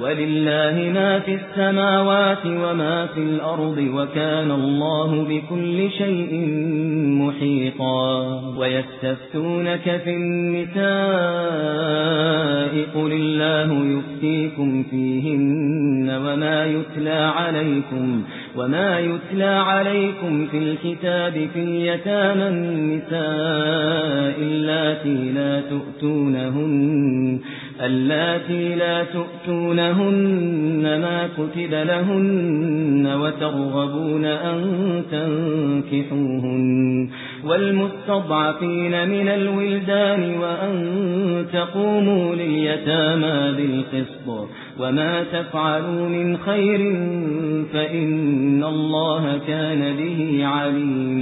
ولله ما في السماوات وما في الأرض وكان الله بكل شيء محيطا ويستفتونك في النساء قل الله يفتيكم فيهن وما يتلى عليكم وما يتلى عليكم في الكتاب في اليتامى النساء اللاتي لا تؤتونهن اللاتي لا تؤتونهن ما كتب لهن وترغبون أن تنكحوهن والمستضعفين من الولدان وأن تقوموا لليتامى بالقسط وما تفعلوا من خير فإن الله كان به عليما